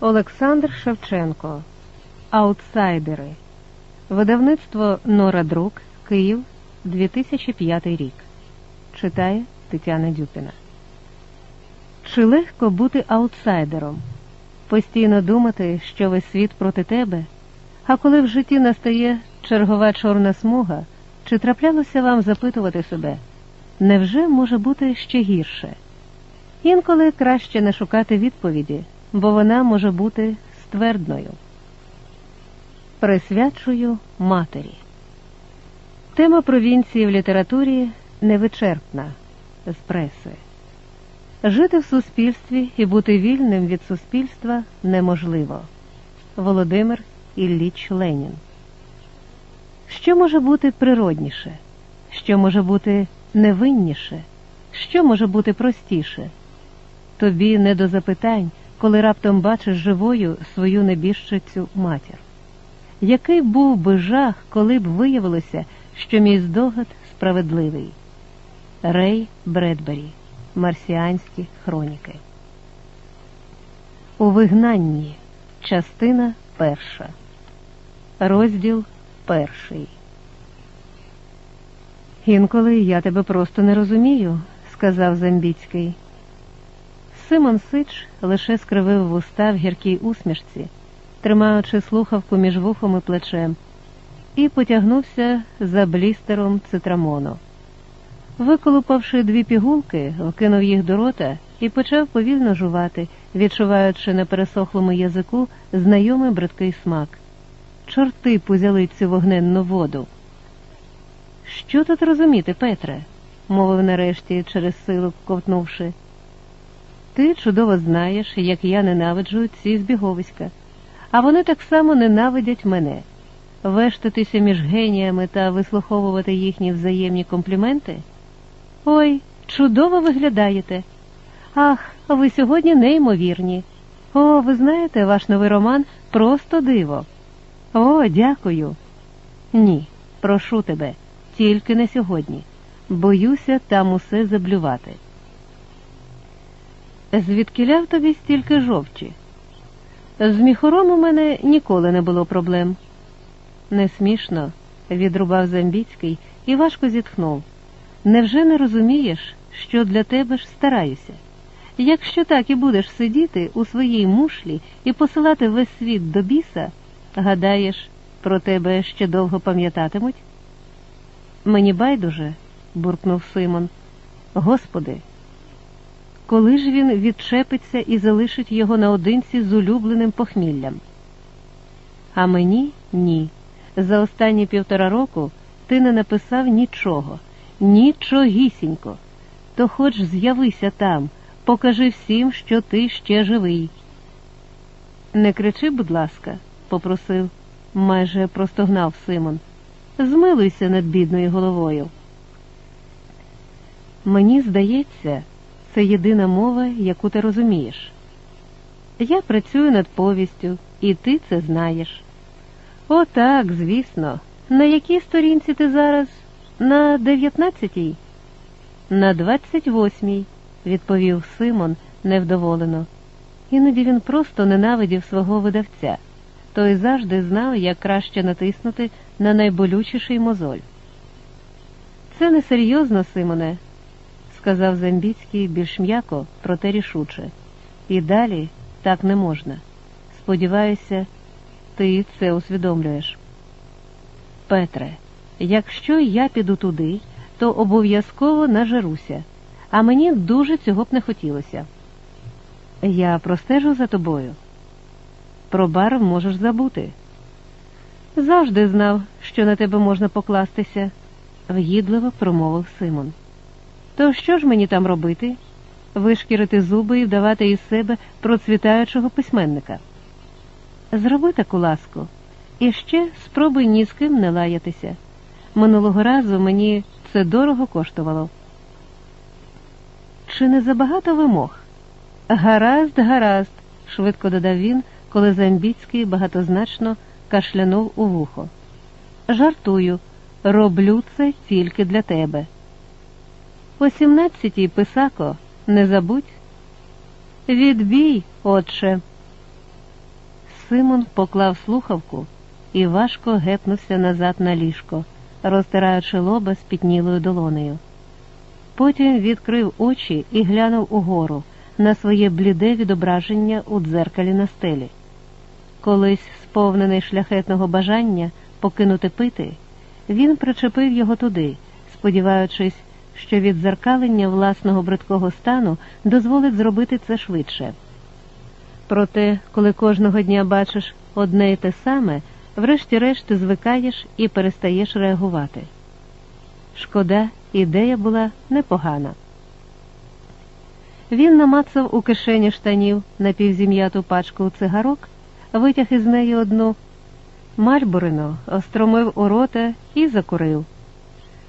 Олександр Шевченко. Аутсайдери. Видавництво Нора Друк. Київ 2005 рік. Читає Тетяна Дюпіна. Чи легко бути аутсайдером? Постійно думати, що весь світ проти тебе, а коли в житті настає чергова чорна смуга, чи траплялося вам запитувати себе, невже може бути ще гірше? Інколи краще не шукати відповіді, бо вона може бути ствердною. Присвячую матері. Тема провінції в літературі невичерпна з преси. Жити в суспільстві і бути вільним від суспільства неможливо. Володимир Ілліч Ленін. Що може бути природніше? Що може бути невинніше? Що може бути простіше? Тобі не до запитань, коли раптом бачиш живою свою небіжчицю матір. Який був би жах, коли б виявилося, що мій здогад справедливий? Рей Бредбері. Марсіанські хроніки. У вигнанні. Частина перша. Розділ перший. Інколи я тебе просто не розумію, сказав Замбіцький. Симон Сич лише скривив вуста в гіркій усмішці, тримаючи слухавку між вухом і плечем, і потягнувся за блістером цитрамону. Виколупавши дві пігулки, вкинув їх до рота і почав повільно жувати, відчуваючи на пересохлому язику знайомий бридкий смак. Чорти позяли цю вогненну воду. Що тут розуміти, Петре? мовив нарешті, через силу ковтнувши. Ти чудово знаєш, як я ненавиджу ці збіговиська, а вони так само ненавидять мене. Вештатися між геніями та вислуховувати їхні взаємні компліменти. Ой, чудово виглядаєте. Ах, ви сьогодні неймовірні. О, ви знаєте, ваш новий роман просто диво. О, дякую. Ні, прошу тебе, тільки не сьогодні. Боюся там усе заблювати. Звідкиля в тобі стільки жовчі? З міхором у мене ніколи не було проблем. Не смішно, відрубав Замбіцький і важко зітхнув. Невже не розумієш, що для тебе ж стараюся? Якщо так і будеш сидіти у своїй мушлі і посилати весь світ до біса, гадаєш, про тебе ще довго пам'ятатимуть? Мені байдуже, буркнув Симон. Господи, коли ж він відчепиться і залишить його наодинці з улюбленим похміллям? А мені ні. За останні півтора року ти не написав нічого. Нічогісінько. То хоч з'явися там, покажи всім, що ти ще живий. Не кричи, будь ласка, попросив, майже простогнав Симон. Змилуйся над бідною головою. Мені здається, це єдина мова, яку ти розумієш. Я працюю над повістю, і ти це знаєш. О, так, звісно. На якій сторінці ти зараз? На дев'ятнадцятій? На двадцять восьмій, відповів Симон невдоволено. Іноді він просто ненавидів свого видавця, той завжди знав, як краще натиснути на найболючіший мозоль. Це несерйозно, Симоне, сказав Замбіцький більш м'яко, проте рішуче. І далі так не можна. Сподіваюся, ти це усвідомлюєш. Петре. Якщо я піду туди, то обов'язково нажеруся, а мені дуже цього б не хотілося. Я простежу за тобою. Про бар можеш забути. Завжди знав, що на тебе можна покластися, вгідливо промовив Симон. То що ж мені там робити? Вишкірити зуби і вдавати із себе процвітаючого письменника. Зроби таку ласку, і ще спробуй ні з ким не лаятися. Минулого разу мені це дорого коштувало. Чи не забагато вимог? Гаразд, гаразд, швидко додав він, коли Замбіцький багатозначно кашлянув у вухо. Жартую, роблю це тільки для тебе. О сімнадцятій писако, не забудь. Відбій, отче. Симон поклав слухавку і важко гепнувся назад на ліжко, розтираючи лоба спітнілою долонею. Потім відкрив очі і глянув угору на своє бліде відображення у дзеркалі на стелі. Колись, сповнений шляхетного бажання покинути пити, він причепив його туди, сподіваючись, що відзеркалення власного бридкого стану дозволить зробити це швидше. Проте, коли кожного дня бачиш одне й те саме, врешті-решт звикаєш і перестаєш реагувати. Шкода, ідея була непогана. Він намацав у кишені штанів напівзім'яту пачку цигарок, витяг із неї одну, мальборино остромив у рота і закурив.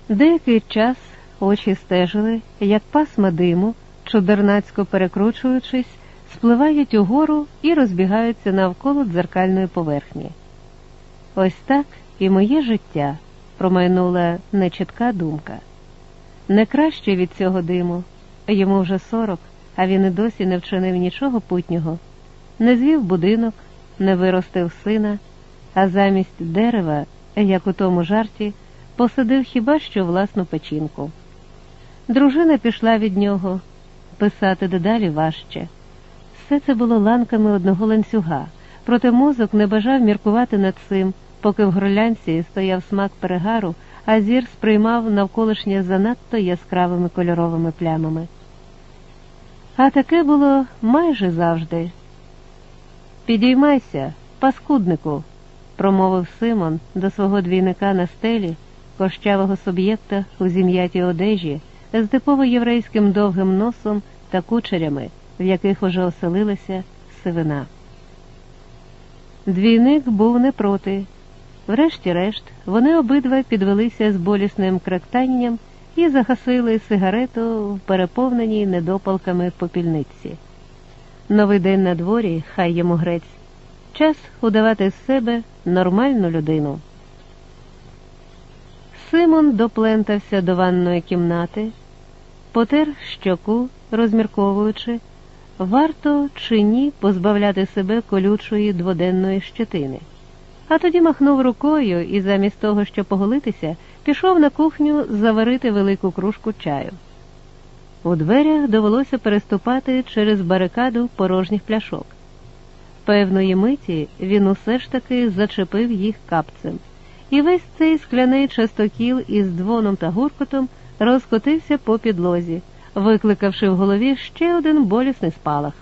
Деякий час очі стежили, як пасма диму, чудернацько перекручуючись, спливають угору і розбігаються навколо дзеркальної поверхні. Ось так і моє життя, промайнула нечітка думка. Не краще від цього диму, йому вже сорок, а він і досі не вчинив нічого путнього, не звів будинок, не виростив сина, а замість дерева, як у тому жарті, посадив хіба що власну печінку. Дружина пішла від нього, писати дедалі важче. Все це було ланками одного ланцюга, проте мозок не бажав міркувати над цим, поки в горлянці стояв смак перегару, а зір сприймав навколишнє занадто яскравими кольоровими плямами. А таке було майже завжди. Підіймайся, паскуднику, промовив Симон до свого двійника на стелі, кощавого суб'єкта у зім'ятій одежі, з типово єврейським довгим носом та кучерями, в яких уже оселилася сивина. Двійник був не проти. Врешті-решт, вони обидва підвелися з болісним кректанням і загасили сигарету в переповненій недопалками попільниці. Новий день на дворі, хай йому грець, час удавати з себе нормальну людину. Симон доплентався до ванної кімнати, потер щоку, розмірковуючи, варто чи ні позбавляти себе колючої дводенної щетини. А тоді махнув рукою і замість того, щоб поголитися, пішов на кухню заварити велику кружку чаю. У дверях довелося переступати через барикаду порожніх пляшок. Певної миті він усе ж таки зачепив їх капцем, і весь цей скляний частокіл із дзвоном та гуркотом розкотився по підлозі, викликавши в голові ще один болісний спалах.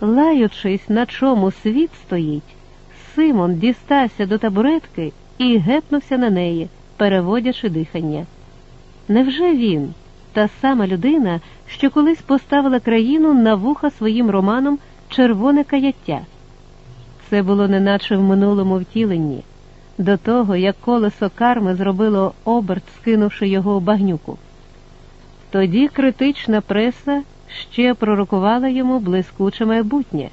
Лаючись, на чому світ стоїть, Симон дістався до табуретки і гепнувся на неї, переводячи дихання. Невже він, та сама людина, що колись поставила країну на вуха своїм романом Червоне каяття? Це було неначе в минулому втіленні, до того, як колесо карми зробило оберт, скинувши його у багнюку. Тоді критична преса ще пророкувала йому блискуче майбутнє,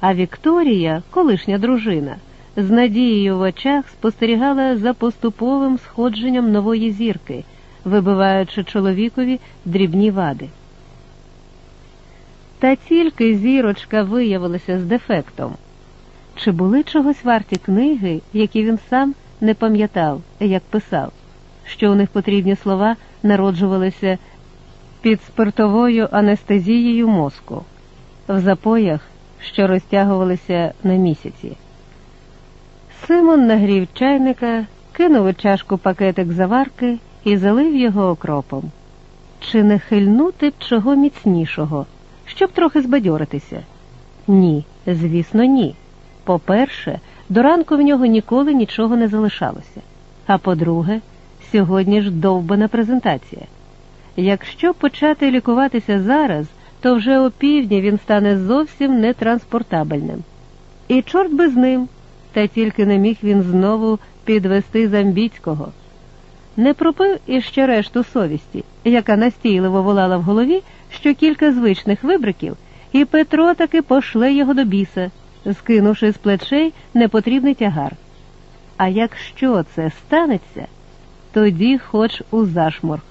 а Вікторія, колишня дружина, з надією в очах спостерігала за поступовим сходженням нової зірки, вибиваючи чоловікові дрібні вади. Та тільки зірочка виявилася з дефектом. Чи були чогось варті книги, які він сам не пам'ятав, як писав, що у них потрібні слова народжувалися під спиртовою анестезією мозку, в запоях, що розтягувалися на місяці? Симон нагрів чайника, кинув у чашку пакетик заварки і залив його окропом. Чи не хильнути б чого міцнішого, щоб трохи збадьоритися? Ні, звісно, ні. По-перше, до ранку в нього ніколи нічого не залишалося. А по-друге, сьогодні ж довбана презентація. Якщо почати лікуватися зараз, то вже опівдні він стане зовсім нетранспортабельним. І чорт би з ним та тільки не міг він знову підвести Замбіцького. Не пропив іще решту совісті, яка настійливо волала в голові, що кілька звичних вибриків, і Петро таки пошле його до біса, скинувши з плечей непотрібний тягар. А якщо це станеться, тоді хоч у зашморг.